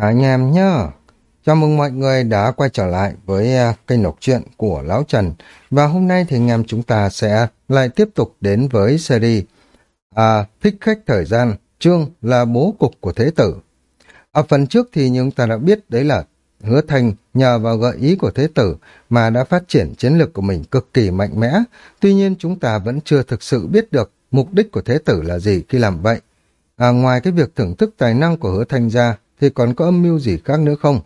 Anh em nhá, chào mừng mọi người đã quay trở lại với à, kênh đọc truyện của Lão Trần và hôm nay thì anh em chúng ta sẽ lại tiếp tục đến với series à, Thích khách thời gian, chương là bố cục của Thế tử. Ở phần trước thì chúng ta đã biết đấy là Hứa Thành nhờ vào gợi ý của Thế tử mà đã phát triển chiến lược của mình cực kỳ mạnh mẽ, tuy nhiên chúng ta vẫn chưa thực sự biết được mục đích của Thế tử là gì khi làm vậy. À, ngoài cái việc thưởng thức tài năng của Hứa Thanh ra thì còn có âm mưu gì khác nữa không?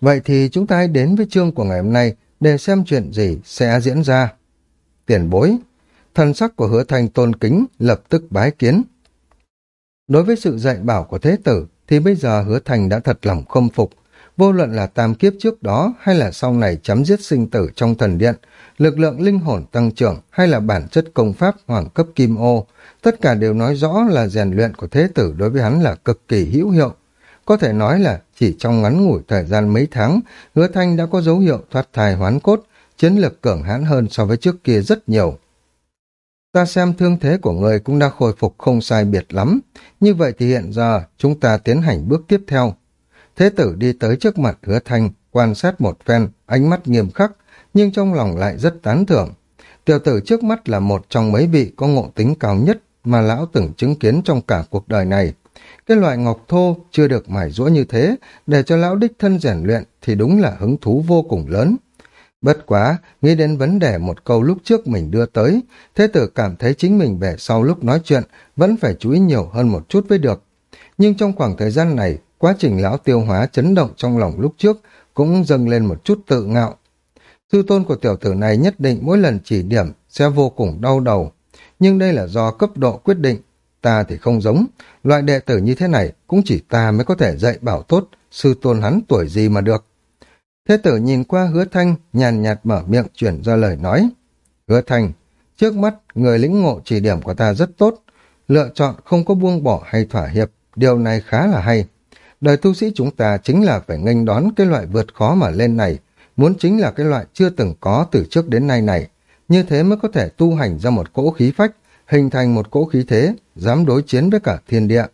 Vậy thì chúng ta hãy đến với chương của ngày hôm nay để xem chuyện gì sẽ diễn ra. Tiền bối, thần sắc của hứa thành tôn kính lập tức bái kiến. Đối với sự dạy bảo của thế tử thì bây giờ hứa thành đã thật lòng khâm phục. Vô luận là tam kiếp trước đó hay là sau này chấm dứt sinh tử trong thần điện, lực lượng linh hồn tăng trưởng hay là bản chất công pháp hoàng cấp kim ô, tất cả đều nói rõ là rèn luyện của thế tử đối với hắn là cực kỳ hữu hiệu. Có thể nói là chỉ trong ngắn ngủi thời gian mấy tháng, hứa thanh đã có dấu hiệu thoát thai hoán cốt, chiến lược cường hãn hơn so với trước kia rất nhiều. Ta xem thương thế của người cũng đã khôi phục không sai biệt lắm. Như vậy thì hiện giờ chúng ta tiến hành bước tiếp theo. Thế tử đi tới trước mặt hứa thanh, quan sát một phen, ánh mắt nghiêm khắc, nhưng trong lòng lại rất tán thưởng. Tiểu tử trước mắt là một trong mấy vị có ngộ tính cao nhất mà lão từng chứng kiến trong cả cuộc đời này. Cái loại ngọc thô chưa được mài rũa như thế, để cho lão đích thân rèn luyện thì đúng là hứng thú vô cùng lớn. Bất quá, nghĩ đến vấn đề một câu lúc trước mình đưa tới, thế tử cảm thấy chính mình về sau lúc nói chuyện vẫn phải chú ý nhiều hơn một chút với được. Nhưng trong khoảng thời gian này, quá trình lão tiêu hóa chấn động trong lòng lúc trước cũng dâng lên một chút tự ngạo. Sư tôn của tiểu tử này nhất định mỗi lần chỉ điểm sẽ vô cùng đau đầu. Nhưng đây là do cấp độ quyết định, ta thì không giống. Loại đệ tử như thế này cũng chỉ ta mới có thể dạy bảo tốt, sư tôn hắn tuổi gì mà được. Thế tử nhìn qua hứa thanh, nhàn nhạt mở miệng chuyển ra lời nói. Hứa thanh, trước mắt người lĩnh ngộ chỉ điểm của ta rất tốt, lựa chọn không có buông bỏ hay thỏa hiệp, điều này khá là hay. Đời tu sĩ chúng ta chính là phải nghênh đón cái loại vượt khó mà lên này, muốn chính là cái loại chưa từng có từ trước đến nay này. Như thế mới có thể tu hành ra một cỗ khí phách, hình thành một cỗ khí thế, dám đối chiến với cả thiên địa.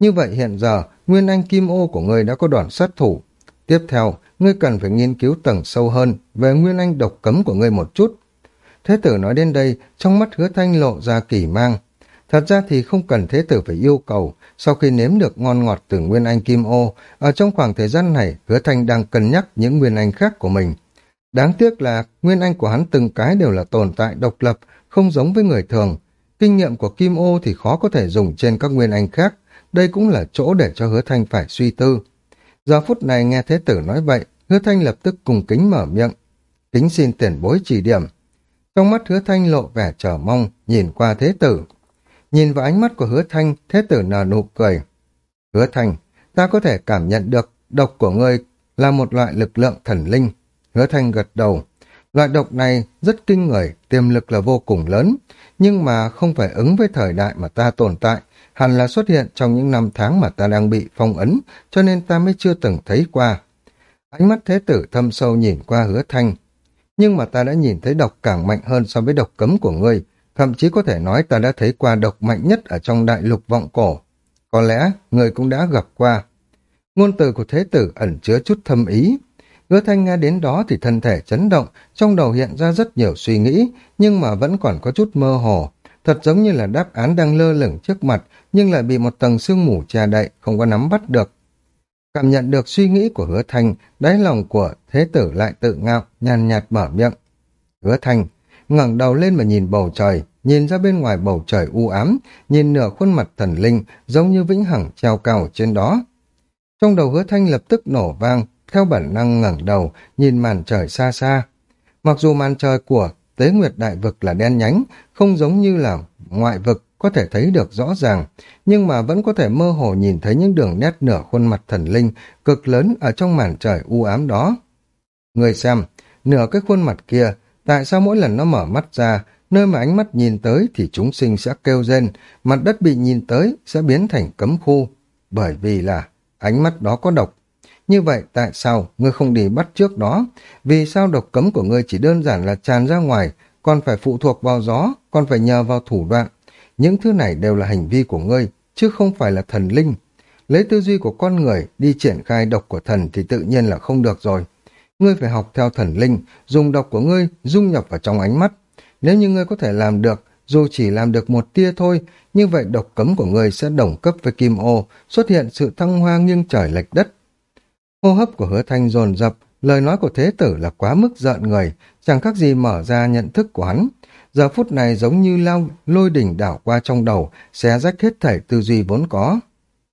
Như vậy hiện giờ, Nguyên Anh Kim Ô của ngươi đã có đoàn sát thủ. Tiếp theo, ngươi cần phải nghiên cứu tầng sâu hơn về Nguyên Anh độc cấm của ngươi một chút. Thế tử nói đến đây, trong mắt hứa thanh lộ ra kỳ mang. Thật ra thì không cần thế tử phải yêu cầu, sau khi nếm được ngon ngọt từ Nguyên Anh Kim Ô, ở trong khoảng thời gian này, hứa thanh đang cân nhắc những Nguyên Anh khác của mình. Đáng tiếc là Nguyên Anh của hắn từng cái đều là tồn tại độc lập, không giống với người thường, Kinh nghiệm của Kim Ô thì khó có thể dùng trên các nguyên anh khác, đây cũng là chỗ để cho hứa thanh phải suy tư. Giờ phút này nghe Thế Tử nói vậy, hứa thanh lập tức cùng kính mở miệng. Kính xin tiền bối chỉ điểm. Trong mắt hứa thanh lộ vẻ chờ mong, nhìn qua Thế Tử. Nhìn vào ánh mắt của hứa thanh, Thế Tử nở nụ cười. Hứa thanh, ta có thể cảm nhận được độc của ngươi là một loại lực lượng thần linh. Hứa thanh gật đầu. Loại độc này rất kinh người, tiềm lực là vô cùng lớn, nhưng mà không phải ứng với thời đại mà ta tồn tại, hẳn là xuất hiện trong những năm tháng mà ta đang bị phong ấn, cho nên ta mới chưa từng thấy qua. Ánh mắt thế tử thâm sâu nhìn qua hứa thanh, nhưng mà ta đã nhìn thấy độc càng mạnh hơn so với độc cấm của ngươi, thậm chí có thể nói ta đã thấy qua độc mạnh nhất ở trong đại lục vọng cổ. Có lẽ người cũng đã gặp qua. Ngôn từ của thế tử ẩn chứa chút thâm ý, Hứa thanh nghe đến đó thì thân thể chấn động, trong đầu hiện ra rất nhiều suy nghĩ, nhưng mà vẫn còn có chút mơ hồ. Thật giống như là đáp án đang lơ lửng trước mặt, nhưng lại bị một tầng sương mù che đậy, không có nắm bắt được. Cảm nhận được suy nghĩ của hứa thanh, đáy lòng của thế tử lại tự ngạo, nhàn nhạt mở miệng. Hứa thanh, ngẩng đầu lên mà nhìn bầu trời, nhìn ra bên ngoài bầu trời u ám, nhìn nửa khuôn mặt thần linh, giống như vĩnh hằng treo cao trên đó. Trong đầu hứa thanh lập tức nổ vang, theo bản năng ngẩng đầu, nhìn màn trời xa xa. Mặc dù màn trời của tế nguyệt đại vực là đen nhánh, không giống như là ngoại vực có thể thấy được rõ ràng, nhưng mà vẫn có thể mơ hồ nhìn thấy những đường nét nửa khuôn mặt thần linh cực lớn ở trong màn trời u ám đó. Người xem, nửa cái khuôn mặt kia, tại sao mỗi lần nó mở mắt ra, nơi mà ánh mắt nhìn tới thì chúng sinh sẽ kêu rên, mặt đất bị nhìn tới sẽ biến thành cấm khu, bởi vì là ánh mắt đó có độc, như vậy tại sao ngươi không đi bắt trước đó? Vì sao độc cấm của ngươi chỉ đơn giản là tràn ra ngoài, còn phải phụ thuộc vào gió, còn phải nhờ vào thủ đoạn? Những thứ này đều là hành vi của ngươi, chứ không phải là thần linh. lấy tư duy của con người đi triển khai độc của thần thì tự nhiên là không được rồi. Ngươi phải học theo thần linh, dùng độc của ngươi dung nhập vào trong ánh mắt. Nếu như ngươi có thể làm được, dù chỉ làm được một tia thôi, như vậy độc cấm của ngươi sẽ đồng cấp với kim ô, xuất hiện sự thăng hoa nghiêng trời lệch đất. Hô hấp của hứa thanh dồn dập, lời nói của thế tử là quá mức giận người, chẳng khác gì mở ra nhận thức của hắn. Giờ phút này giống như lao lôi đỉnh đảo qua trong đầu, xé rách hết thảy tư duy vốn có.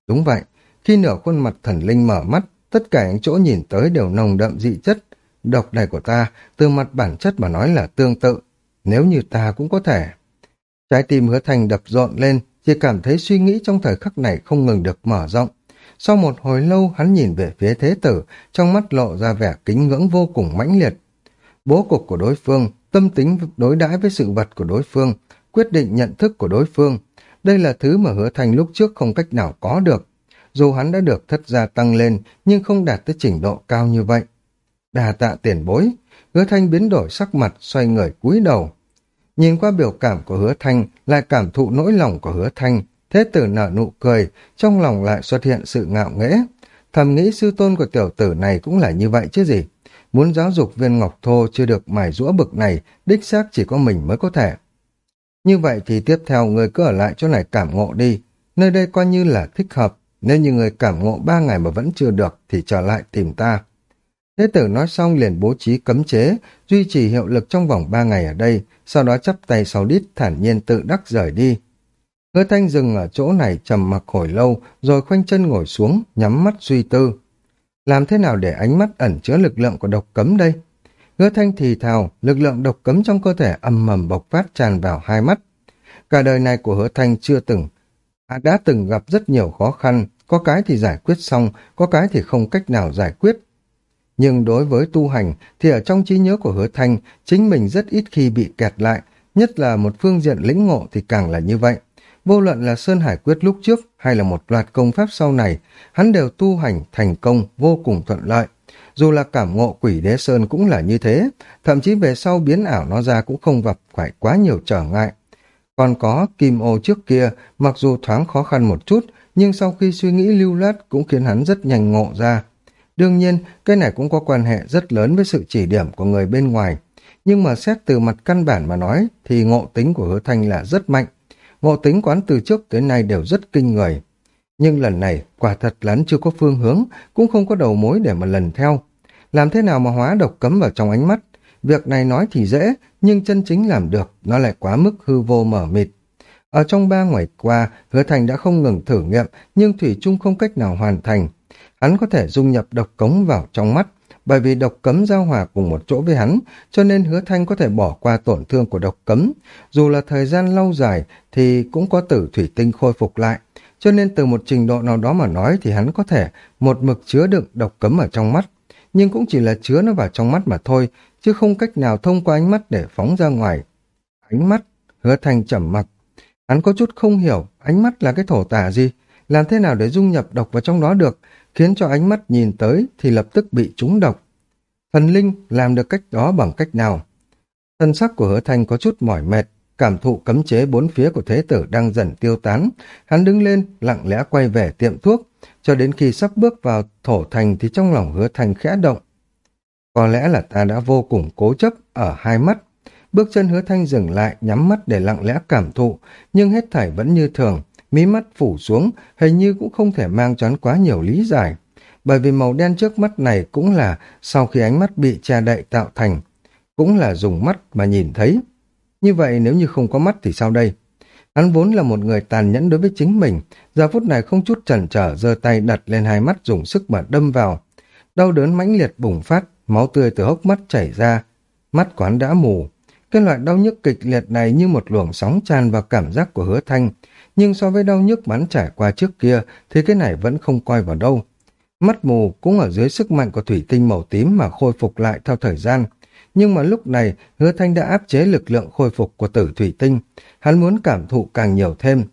Đúng vậy, khi nửa khuôn mặt thần linh mở mắt, tất cả những chỗ nhìn tới đều nồng đậm dị chất. Độc này của ta, từ mặt bản chất mà nói là tương tự, nếu như ta cũng có thể. Trái tim hứa thành đập rộn lên, chỉ cảm thấy suy nghĩ trong thời khắc này không ngừng được mở rộng. Sau một hồi lâu hắn nhìn về phía thế tử, trong mắt lộ ra vẻ kính ngưỡng vô cùng mãnh liệt. Bố cục của đối phương, tâm tính đối đãi với sự vật của đối phương, quyết định nhận thức của đối phương. Đây là thứ mà hứa thành lúc trước không cách nào có được. Dù hắn đã được thất gia tăng lên, nhưng không đạt tới trình độ cao như vậy. Đà tạ tiền bối, hứa thanh biến đổi sắc mặt, xoay người cúi đầu. Nhìn qua biểu cảm của hứa thanh, lại cảm thụ nỗi lòng của hứa thanh, thế tử nở nụ cười, trong lòng lại xuất hiện sự ngạo nghễ. Thầm nghĩ sư tôn của tiểu tử này cũng là như vậy chứ gì. Muốn giáo dục viên ngọc thô chưa được mài rũa bực này, đích xác chỉ có mình mới có thể. Như vậy thì tiếp theo người cứ ở lại chỗ này cảm ngộ đi, nơi đây coi như là thích hợp, nếu như người cảm ngộ ba ngày mà vẫn chưa được thì trở lại tìm ta. Thế tử nói xong liền bố trí cấm chế, duy trì hiệu lực trong vòng ba ngày ở đây, sau đó chắp tay sau đít thản nhiên tự đắc rời đi. Hứa thanh dừng ở chỗ này trầm mặc hồi lâu, rồi khoanh chân ngồi xuống, nhắm mắt suy tư. Làm thế nào để ánh mắt ẩn chứa lực lượng của độc cấm đây? Hứa thanh thì thào, lực lượng độc cấm trong cơ thể âm mầm bộc phát tràn vào hai mắt. Cả đời này của hứa thanh chưa từng, đã từng gặp rất nhiều khó khăn, có cái thì giải quyết xong, có cái thì không cách nào giải quyết. Nhưng đối với tu hành thì ở trong trí nhớ của hứa thanh, chính mình rất ít khi bị kẹt lại, nhất là một phương diện lĩnh ngộ thì càng là như vậy. Vô luận là Sơn Hải Quyết lúc trước hay là một loạt công pháp sau này, hắn đều tu hành thành công vô cùng thuận lợi. Dù là cảm ngộ quỷ đế Sơn cũng là như thế, thậm chí về sau biến ảo nó ra cũng không gặp phải quá nhiều trở ngại. Còn có kim ô trước kia, mặc dù thoáng khó khăn một chút, nhưng sau khi suy nghĩ lưu loát cũng khiến hắn rất nhanh ngộ ra. Đương nhiên, cái này cũng có quan hệ rất lớn với sự chỉ điểm của người bên ngoài. Nhưng mà xét từ mặt căn bản mà nói, thì ngộ tính của hứa thanh là rất mạnh. Ngộ tính quán từ trước tới nay đều rất kinh người. Nhưng lần này, quả thật lắn chưa có phương hướng, cũng không có đầu mối để mà lần theo. Làm thế nào mà hóa độc cấm vào trong ánh mắt? Việc này nói thì dễ, nhưng chân chính làm được, nó lại quá mức hư vô mở mịt. Ở trong ba ngày qua, Hứa Thành đã không ngừng thử nghiệm, nhưng Thủy Trung không cách nào hoàn thành. Hắn có thể dung nhập độc cống vào trong mắt, bởi vì độc cấm giao hòa cùng một chỗ với hắn, cho nên Hứa Thanh có thể bỏ qua tổn thương của độc cấm. Dù là thời gian lâu dài thì cũng có tử thủy tinh khôi phục lại, cho nên từ một trình độ nào đó mà nói thì hắn có thể một mực chứa đựng độc cấm ở trong mắt, nhưng cũng chỉ là chứa nó vào trong mắt mà thôi, chứ không cách nào thông qua ánh mắt để phóng ra ngoài. Ánh mắt, Hứa thành trầm mặc, Hắn có chút không hiểu ánh mắt là cái thổ tả gì, làm thế nào để dung nhập độc vào trong đó được, khiến cho ánh mắt nhìn tới thì lập tức bị trúng độc. Thần linh làm được cách đó bằng cách nào? Thân sắc của hứa thành có chút mỏi mệt, cảm thụ cấm chế bốn phía của thế tử đang dần tiêu tán. Hắn đứng lên, lặng lẽ quay về tiệm thuốc, cho đến khi sắp bước vào thổ thành thì trong lòng hứa thành khẽ động. Có lẽ là ta đã vô cùng cố chấp ở hai mắt, Bước chân hứa thanh dừng lại, nhắm mắt để lặng lẽ cảm thụ, nhưng hết thảy vẫn như thường, mí mắt phủ xuống, hình như cũng không thể mang choán quá nhiều lý giải. Bởi vì màu đen trước mắt này cũng là sau khi ánh mắt bị che đậy tạo thành, cũng là dùng mắt mà nhìn thấy. Như vậy nếu như không có mắt thì sao đây? Hắn vốn là một người tàn nhẫn đối với chính mình, giờ phút này không chút chần trở giơ tay đặt lên hai mắt dùng sức mà đâm vào. Đau đớn mãnh liệt bùng phát, máu tươi từ hốc mắt chảy ra, mắt quán đã mù, cái loại đau nhức kịch liệt này như một luồng sóng tràn vào cảm giác của hứa thanh, nhưng so với đau nhức bắn trải qua trước kia thì cái này vẫn không coi vào đâu. Mắt mù cũng ở dưới sức mạnh của thủy tinh màu tím mà khôi phục lại theo thời gian. Nhưng mà lúc này, hứa thanh đã áp chế lực lượng khôi phục của tử thủy tinh. Hắn muốn cảm thụ càng nhiều thêm.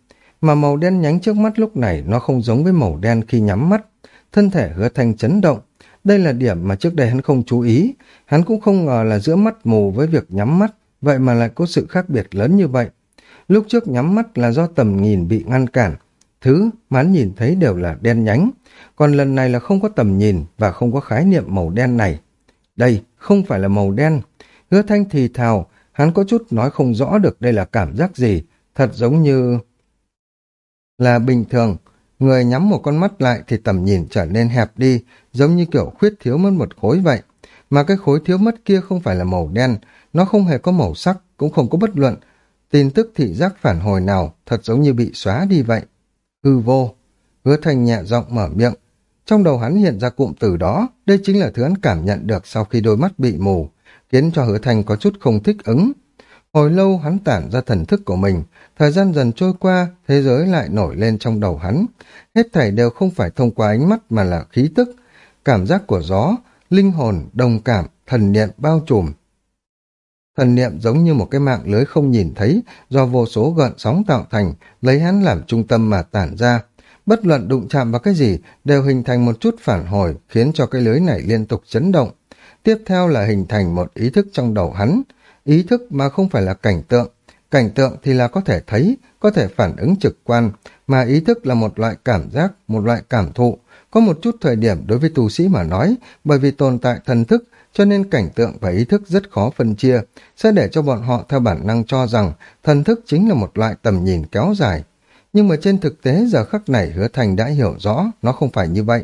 Mà màu đen nhánh trước mắt lúc này nó không giống với màu đen khi nhắm mắt. Thân thể hứa thanh chấn động, đây là điểm mà trước đây hắn không chú ý. Hắn cũng không ngờ là giữa mắt mù với việc nhắm mắt vậy mà lại có sự khác biệt lớn như vậy. Lúc trước nhắm mắt là do tầm nhìn bị ngăn cản, thứ mà hắn nhìn thấy đều là đen nhánh, còn lần này là không có tầm nhìn và không có khái niệm màu đen này. Đây không phải là màu đen. Hứa thanh thì thào, hắn có chút nói không rõ được đây là cảm giác gì, thật giống như là bình thường. Người nhắm một con mắt lại thì tầm nhìn trở nên hẹp đi, giống như kiểu khuyết thiếu mất một khối vậy. Mà cái khối thiếu mất kia không phải là màu đen, nó không hề có màu sắc, cũng không có bất luận. Tin tức thị giác phản hồi nào, thật giống như bị xóa đi vậy. Hư vô. Hứa thành nhẹ giọng mở miệng. Trong đầu hắn hiện ra cụm từ đó, đây chính là thứ hắn cảm nhận được sau khi đôi mắt bị mù, khiến cho hứa thành có chút không thích ứng. Hồi lâu hắn tản ra thần thức của mình, thời gian dần trôi qua, thế giới lại nổi lên trong đầu hắn. Hết thảy đều không phải thông qua ánh mắt mà là khí tức, cảm giác của gió, linh hồn, đồng cảm, thần niệm bao trùm. Thần niệm giống như một cái mạng lưới không nhìn thấy do vô số gợn sóng tạo thành, lấy hắn làm trung tâm mà tản ra. Bất luận đụng chạm vào cái gì đều hình thành một chút phản hồi khiến cho cái lưới này liên tục chấn động. Tiếp theo là hình thành một ý thức trong đầu hắn, ý thức mà không phải là cảnh tượng. Cảnh tượng thì là có thể thấy, có thể phản ứng trực quan, mà ý thức là một loại cảm giác, một loại cảm thụ. Có một chút thời điểm đối với tu sĩ mà nói, bởi vì tồn tại thần thức, cho nên cảnh tượng và ý thức rất khó phân chia, sẽ để cho bọn họ theo bản năng cho rằng thần thức chính là một loại tầm nhìn kéo dài. Nhưng mà trên thực tế giờ khắc này hứa thành đã hiểu rõ nó không phải như vậy.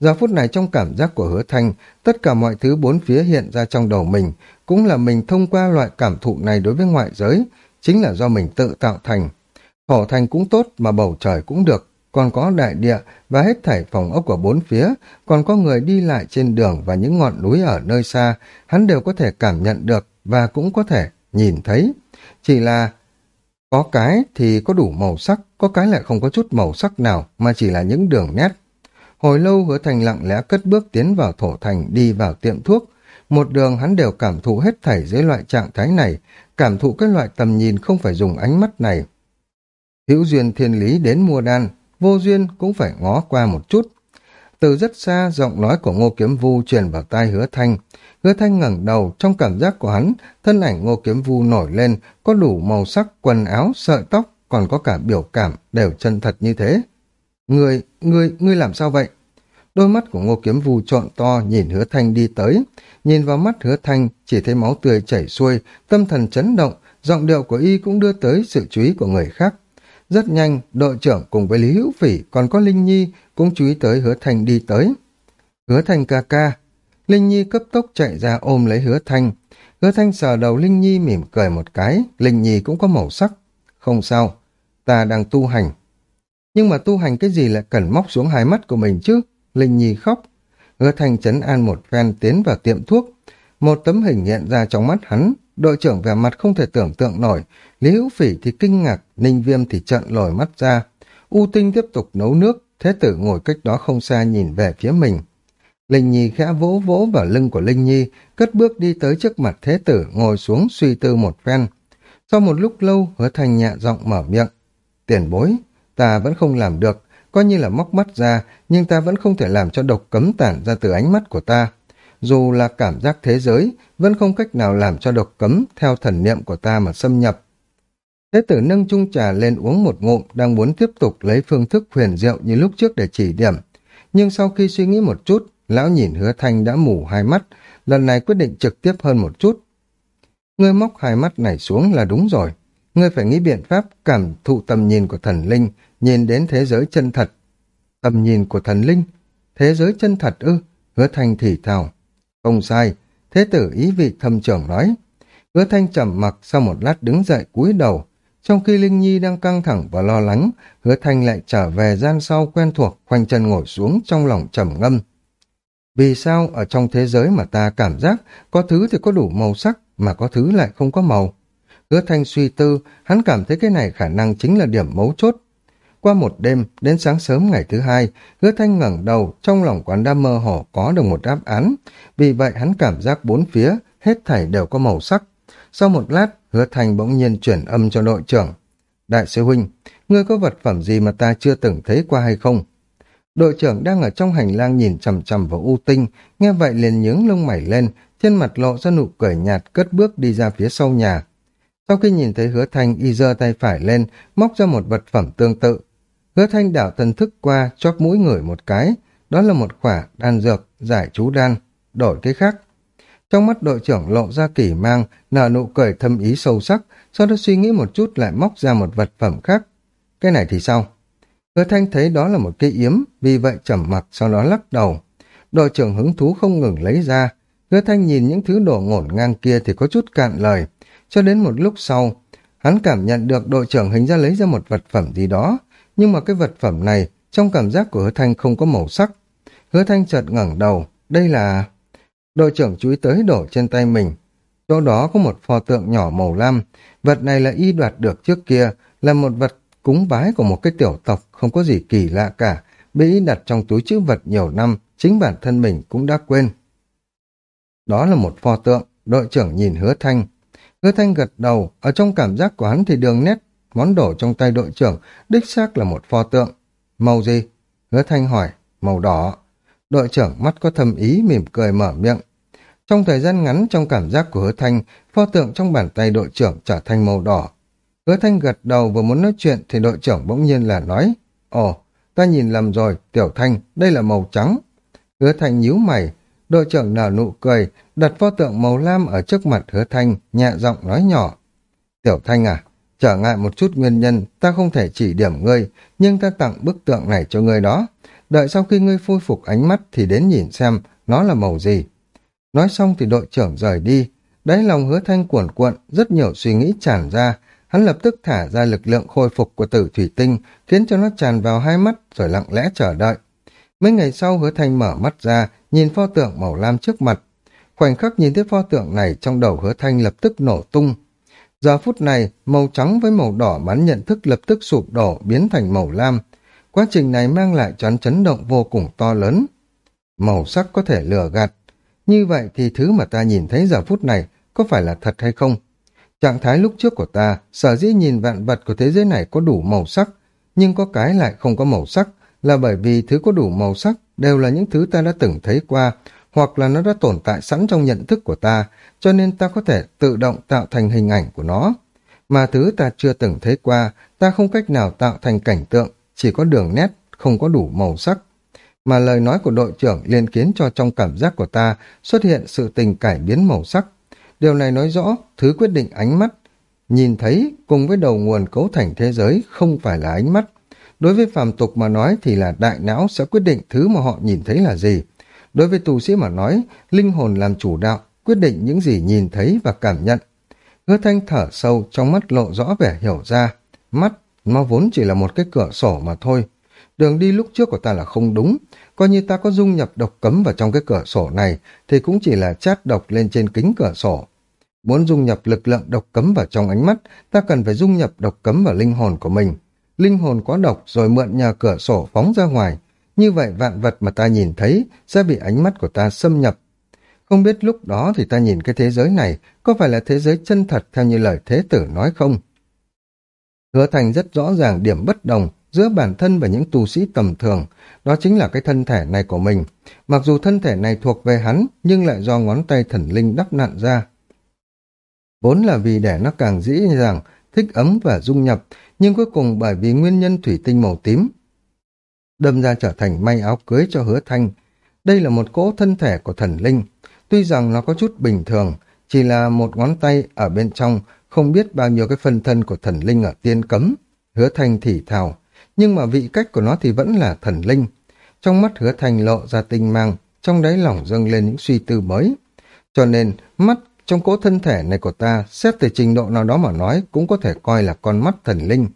Giờ phút này trong cảm giác của hứa thanh, tất cả mọi thứ bốn phía hiện ra trong đầu mình, cũng là mình thông qua loại cảm thụ này đối với ngoại giới, chính là do mình tự tạo thành. Thổ thành cũng tốt mà bầu trời cũng được, còn có đại địa và hết thảy phòng ốc của bốn phía, còn có người đi lại trên đường và những ngọn núi ở nơi xa, hắn đều có thể cảm nhận được và cũng có thể nhìn thấy. Chỉ là có cái thì có đủ màu sắc, có cái lại không có chút màu sắc nào mà chỉ là những đường nét. Hồi lâu hứa thành lặng lẽ cất bước tiến vào thổ thành đi vào tiệm thuốc. Một đường hắn đều cảm thụ hết thảy dưới loại trạng thái này, cảm thụ các loại tầm nhìn không phải dùng ánh mắt này. Hữu duyên thiên lý đến mua đan, vô duyên cũng phải ngó qua một chút. Từ rất xa, giọng nói của Ngô Kiếm Vu truyền vào tai Hứa Thanh. Hứa Thanh ngẩng đầu, trong cảm giác của hắn, thân ảnh Ngô Kiếm Vu nổi lên, có đủ màu sắc, quần áo, sợi tóc, còn có cả biểu cảm, đều chân thật như thế. Người, người, ngươi làm sao vậy? Đôi mắt của Ngô Kiếm Vu trọn to nhìn Hứa Thanh đi tới. Nhìn vào mắt Hứa Thanh, chỉ thấy máu tươi chảy xuôi, tâm thần chấn động, giọng điệu của y cũng đưa tới sự chú ý của người khác. Rất nhanh, đội trưởng cùng với Lý Hữu Phỉ còn có Linh Nhi cũng chú ý tới Hứa Thanh đi tới. Hứa Thanh ca ca. Linh Nhi cấp tốc chạy ra ôm lấy Hứa Thanh. Hứa Thanh sờ đầu Linh Nhi mỉm cười một cái, Linh Nhi cũng có màu sắc. Không sao, ta đang tu hành. Nhưng mà tu hành cái gì lại cần móc xuống hai mắt của mình chứ? Linh Nhi khóc. Hứa Thanh chấn an một phen tiến vào tiệm thuốc. Một tấm hình hiện ra trong mắt hắn, đội trưởng vẻ mặt không thể tưởng tượng nổi, Lý Hữu Phỉ thì kinh ngạc, Ninh Viêm thì trợn lồi mắt ra. U Tinh tiếp tục nấu nước, Thế tử ngồi cách đó không xa nhìn về phía mình. Linh Nhi khẽ vỗ vỗ vào lưng của Linh Nhi, cất bước đi tới trước mặt Thế tử ngồi xuống suy tư một phen. Sau một lúc lâu, hứa thành nhẹ giọng mở miệng. Tiền bối, ta vẫn không làm được, coi như là móc mắt ra, nhưng ta vẫn không thể làm cho độc cấm tản ra từ ánh mắt của ta. Dù là cảm giác thế giới, vẫn không cách nào làm cho độc cấm theo thần niệm của ta mà xâm nhập. Thế tử nâng chung trà lên uống một ngụm, đang muốn tiếp tục lấy phương thức huyền diệu như lúc trước để chỉ điểm. Nhưng sau khi suy nghĩ một chút, lão nhìn hứa thanh đã mù hai mắt, lần này quyết định trực tiếp hơn một chút. Ngươi móc hai mắt này xuống là đúng rồi. Ngươi phải nghĩ biện pháp cảm thụ tầm nhìn của thần linh, nhìn đến thế giới chân thật. Tầm nhìn của thần linh, thế giới chân thật ư, hứa thanh thì thào. Không sai, thế tử ý vị thâm trưởng nói. Hứa thanh trầm mặc sau một lát đứng dậy cúi đầu. Trong khi Linh Nhi đang căng thẳng và lo lắng, hứa thanh lại trở về gian sau quen thuộc, khoanh chân ngồi xuống trong lòng trầm ngâm. Vì sao ở trong thế giới mà ta cảm giác có thứ thì có đủ màu sắc mà có thứ lại không có màu? Hứa thanh suy tư, hắn cảm thấy cái này khả năng chính là điểm mấu chốt. Qua một đêm, đến sáng sớm ngày thứ hai, hứa thanh ngẩng đầu, trong lòng quán đã mơ hồ có được một đáp án. Vì vậy hắn cảm giác bốn phía, hết thảy đều có màu sắc. Sau một lát, hứa thanh bỗng nhiên chuyển âm cho đội trưởng. Đại sư huynh, ngươi có vật phẩm gì mà ta chưa từng thấy qua hay không? Đội trưởng đang ở trong hành lang nhìn chằm chằm vào U Tinh, nghe vậy liền nhướng lông mày lên, trên mặt lộ ra nụ cười nhạt cất bước đi ra phía sau nhà. Sau khi nhìn thấy hứa thanh y giơ tay phải lên, móc ra một vật phẩm tương tự. Hứa thanh đảo thần thức qua, chóp mũi ngửi một cái. Đó là một khỏa đan dược, giải chú đan. Đổi cái khác. Trong mắt đội trưởng lộ ra kỳ mang, nở nụ cười thâm ý sâu sắc, sau đó suy nghĩ một chút lại móc ra một vật phẩm khác. Cái này thì sao? Hứa thanh thấy đó là một cây yếm, vì vậy trầm mặc sau đó lắc đầu. Đội trưởng hứng thú không ngừng lấy ra. Hứa thanh nhìn những thứ đổ ngổn ngang kia thì có chút cạn lời. Cho đến một lúc sau, hắn cảm nhận được đội trưởng hình ra lấy ra một vật phẩm gì đó. Nhưng mà cái vật phẩm này, trong cảm giác của hứa thanh không có màu sắc. Hứa thanh chợt ngẩng đầu, đây là... Đội trưởng chú ý tới đổ trên tay mình. Chỗ đó có một pho tượng nhỏ màu lam. Vật này là y đoạt được trước kia, là một vật cúng bái của một cái tiểu tộc, không có gì kỳ lạ cả. Bị y đặt trong túi chữ vật nhiều năm, chính bản thân mình cũng đã quên. Đó là một pho tượng, đội trưởng nhìn hứa thanh. Hứa thanh gật đầu, ở trong cảm giác của hắn thì đường nét, món đổ trong tay đội trưởng, đích xác là một pho tượng. Màu gì? Hứa thanh hỏi, màu đỏ. Đội trưởng mắt có thâm ý mỉm cười mở miệng. Trong thời gian ngắn trong cảm giác của hứa thanh, pho tượng trong bàn tay đội trưởng trở thành màu đỏ. Hứa thanh gật đầu vừa muốn nói chuyện thì đội trưởng bỗng nhiên là nói, Ồ, ta nhìn lầm rồi, tiểu thanh, đây là màu trắng. Hứa thanh nhíu mày, đội trưởng nở nụ cười, đặt pho tượng màu lam ở trước mặt hứa thanh, nhẹ giọng nói nhỏ. Tiểu thanh à, trở ngại một chút nguyên nhân, ta không thể chỉ điểm ngươi, nhưng ta tặng bức tượng này cho ngươi đó. Đợi sau khi ngươi phôi phục ánh mắt thì đến nhìn xem nó là màu gì. Nói xong thì đội trưởng rời đi, đáy lòng hứa thanh cuồn cuộn, rất nhiều suy nghĩ tràn ra, hắn lập tức thả ra lực lượng khôi phục của tử thủy tinh, khiến cho nó tràn vào hai mắt rồi lặng lẽ chờ đợi. Mấy ngày sau hứa thanh mở mắt ra, nhìn pho tượng màu lam trước mặt. Khoảnh khắc nhìn thấy pho tượng này trong đầu hứa thanh lập tức nổ tung. Giờ phút này, màu trắng với màu đỏ bắn nhận thức lập tức sụp đổ biến thành màu lam. Quá trình này mang lại cho chấn động vô cùng to lớn. Màu sắc có thể lừa gạt. Như vậy thì thứ mà ta nhìn thấy giờ phút này có phải là thật hay không? Trạng thái lúc trước của ta, sở dĩ nhìn vạn vật của thế giới này có đủ màu sắc, nhưng có cái lại không có màu sắc, là bởi vì thứ có đủ màu sắc đều là những thứ ta đã từng thấy qua, hoặc là nó đã tồn tại sẵn trong nhận thức của ta, cho nên ta có thể tự động tạo thành hình ảnh của nó. Mà thứ ta chưa từng thấy qua, ta không cách nào tạo thành cảnh tượng, chỉ có đường nét, không có đủ màu sắc. Mà lời nói của đội trưởng liên kiến cho trong cảm giác của ta xuất hiện sự tình cải biến màu sắc. Điều này nói rõ thứ quyết định ánh mắt, nhìn thấy cùng với đầu nguồn cấu thành thế giới không phải là ánh mắt. Đối với phàm tục mà nói thì là đại não sẽ quyết định thứ mà họ nhìn thấy là gì. Đối với tu sĩ mà nói, linh hồn làm chủ đạo, quyết định những gì nhìn thấy và cảm nhận. Hứa thanh thở sâu trong mắt lộ rõ vẻ hiểu ra. Mắt, nó vốn chỉ là một cái cửa sổ mà thôi. Đường đi lúc trước của ta là không đúng. Coi như ta có dung nhập độc cấm vào trong cái cửa sổ này thì cũng chỉ là chát độc lên trên kính cửa sổ. Muốn dung nhập lực lượng độc cấm vào trong ánh mắt, ta cần phải dung nhập độc cấm vào linh hồn của mình. Linh hồn có độc rồi mượn nhờ cửa sổ phóng ra ngoài. Như vậy vạn vật mà ta nhìn thấy sẽ bị ánh mắt của ta xâm nhập. Không biết lúc đó thì ta nhìn cái thế giới này có phải là thế giới chân thật theo như lời thế tử nói không? Hứa thành rất rõ ràng điểm bất đồng giữa bản thân và những tu sĩ tầm thường, đó chính là cái thân thể này của mình. Mặc dù thân thể này thuộc về hắn, nhưng lại do ngón tay thần linh đắp nặn ra. Vốn là vì để nó càng dĩ rằng thích ấm và dung nhập, nhưng cuối cùng bởi vì nguyên nhân thủy tinh màu tím. Đâm ra trở thành may áo cưới cho hứa thanh. Đây là một cỗ thân thể của thần linh. Tuy rằng nó có chút bình thường, chỉ là một ngón tay ở bên trong, không biết bao nhiêu cái phân thân của thần linh ở tiên cấm. Hứa thanh thì thào, nhưng mà vị cách của nó thì vẫn là thần linh. Trong mắt hứa thanh lộ ra tinh mang, trong đáy lỏng dâng lên những suy tư mới. Cho nên, mắt trong cỗ thân thể này của ta, xét từ trình độ nào đó mà nói, cũng có thể coi là con mắt thần linh.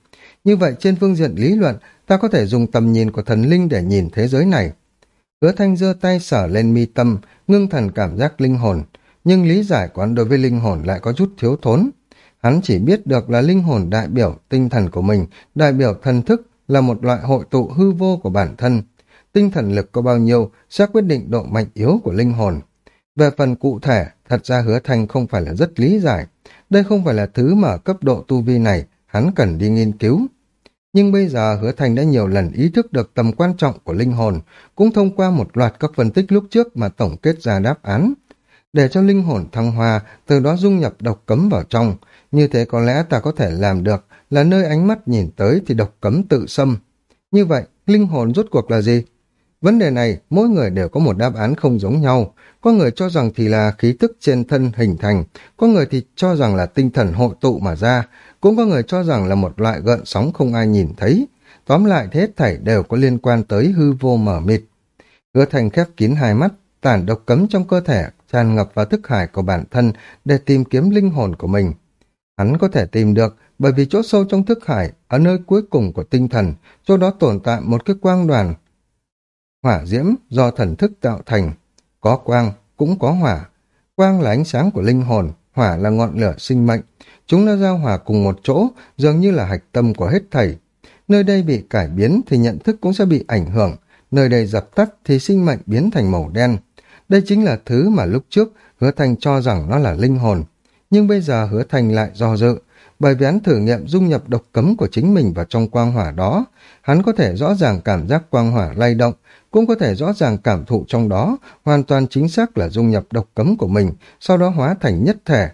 Như vậy trên phương diện lý luận, ta có thể dùng tầm nhìn của thần linh để nhìn thế giới này. Hứa thanh giơ tay sở lên mi tâm, ngưng thần cảm giác linh hồn, nhưng lý giải của hắn đối với linh hồn lại có chút thiếu thốn. Hắn chỉ biết được là linh hồn đại biểu tinh thần của mình, đại biểu thần thức là một loại hội tụ hư vô của bản thân. Tinh thần lực có bao nhiêu sẽ quyết định độ mạnh yếu của linh hồn. Về phần cụ thể, thật ra hứa thanh không phải là rất lý giải. Đây không phải là thứ mà cấp độ tu vi này hắn cần đi nghiên cứu. Nhưng bây giờ hứa thanh đã nhiều lần ý thức được tầm quan trọng của linh hồn, cũng thông qua một loạt các phân tích lúc trước mà tổng kết ra đáp án. Để cho linh hồn thăng hoa, từ đó dung nhập độc cấm vào trong, như thế có lẽ ta có thể làm được là nơi ánh mắt nhìn tới thì độc cấm tự xâm. Như vậy, linh hồn rốt cuộc là gì? Vấn đề này, mỗi người đều có một đáp án không giống nhau. Có người cho rằng thì là khí tức trên thân hình thành, có người thì cho rằng là tinh thần hội tụ mà ra, cũng có người cho rằng là một loại gợn sóng không ai nhìn thấy. Tóm lại thế hết thảy đều có liên quan tới hư vô mở mịt. Hứa thành khép kín hai mắt, tản độc cấm trong cơ thể, tràn ngập vào thức hải của bản thân để tìm kiếm linh hồn của mình. Hắn có thể tìm được bởi vì chỗ sâu trong thức hải, ở nơi cuối cùng của tinh thần, chỗ đó tồn tại một cái quang đoàn. Hỏa diễm do thần thức tạo thành, có quang, cũng có hỏa. Quang là ánh sáng của linh hồn, hỏa là ngọn lửa sinh mệnh. Chúng đã giao hòa cùng một chỗ, dường như là hạch tâm của hết thảy. Nơi đây bị cải biến thì nhận thức cũng sẽ bị ảnh hưởng, nơi đây dập tắt thì sinh mệnh biến thành màu đen. Đây chính là thứ mà lúc trước hứa thành cho rằng nó là linh hồn. Nhưng bây giờ hứa thành lại do dự, bởi vì hắn thử nghiệm dung nhập độc cấm của chính mình vào trong quang hỏa đó. Hắn có thể rõ ràng cảm giác quang hỏa lay động, cũng có thể rõ ràng cảm thụ trong đó, hoàn toàn chính xác là dung nhập độc cấm của mình, sau đó hóa thành nhất thể.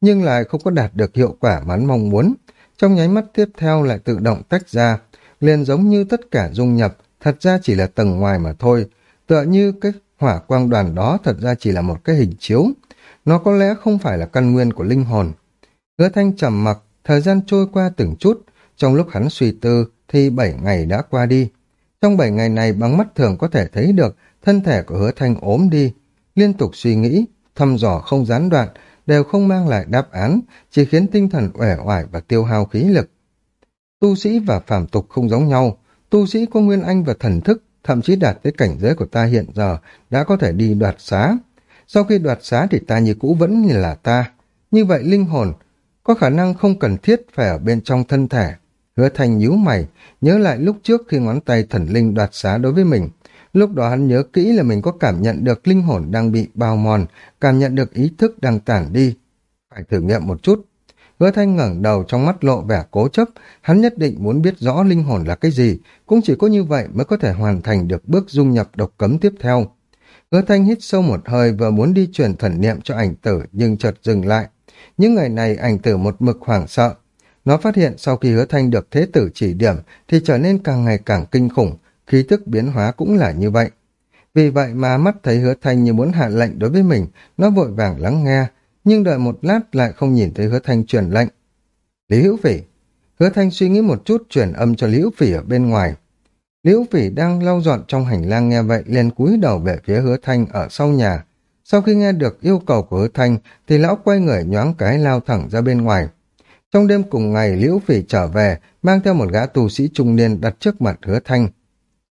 Nhưng lại không có đạt được hiệu quả mà hắn mong muốn. Trong nháy mắt tiếp theo lại tự động tách ra, liền giống như tất cả dung nhập, thật ra chỉ là tầng ngoài mà thôi, tựa như cái hỏa quang đoàn đó thật ra chỉ là một cái hình chiếu. Nó có lẽ không phải là căn nguyên của linh hồn. Hứa thanh trầm mặc, thời gian trôi qua từng chút, trong lúc hắn suy tư thì bảy ngày đã qua đi. Trong bảy ngày này bằng mắt thường có thể thấy được thân thể của hứa thanh ốm đi, liên tục suy nghĩ, thăm dò không gián đoạn, đều không mang lại đáp án, chỉ khiến tinh thần uể oải và tiêu hao khí lực. Tu sĩ và phàm tục không giống nhau, tu sĩ có nguyên anh và thần thức, thậm chí đạt tới cảnh giới của ta hiện giờ, đã có thể đi đoạt xá. Sau khi đoạt xá thì ta như cũ vẫn như là ta. Như vậy linh hồn, có khả năng không cần thiết phải ở bên trong thân thể. Hứa thành nhíu mày, nhớ lại lúc trước khi ngón tay thần linh đoạt xá đối với mình. Lúc đó hắn nhớ kỹ là mình có cảm nhận được linh hồn đang bị bao mòn, cảm nhận được ý thức đang tản đi. Phải thử nghiệm một chút. Hứa thanh ngẩng đầu trong mắt lộ vẻ cố chấp, hắn nhất định muốn biết rõ linh hồn là cái gì, cũng chỉ có như vậy mới có thể hoàn thành được bước dung nhập độc cấm tiếp theo. Hứa thanh hít sâu một hơi và muốn đi truyền thần niệm cho ảnh tử nhưng chợt dừng lại. Những ngày này ảnh tử một mực hoảng sợ. Nó phát hiện sau khi hứa thanh được thế tử chỉ điểm thì trở nên càng ngày càng kinh khủng, khí thức biến hóa cũng là như vậy. Vì vậy mà mắt thấy hứa thanh như muốn hạ lệnh đối với mình, nó vội vàng lắng nghe, nhưng đợi một lát lại không nhìn thấy hứa thanh truyền lệnh. Lý Hữu Phỉ Hứa thanh suy nghĩ một chút truyền âm cho Lý Hữu Phỉ ở bên ngoài. Lý Hữu Phỉ đang lau dọn trong hành lang nghe vậy liền cúi đầu về phía hứa thanh ở sau nhà. Sau khi nghe được yêu cầu của hứa thanh thì lão quay người nhoáng cái lao thẳng ra bên ngoài. Trong đêm cùng ngày Liễu Phỉ trở về mang theo một gã tù sĩ trung niên đặt trước mặt hứa thanh.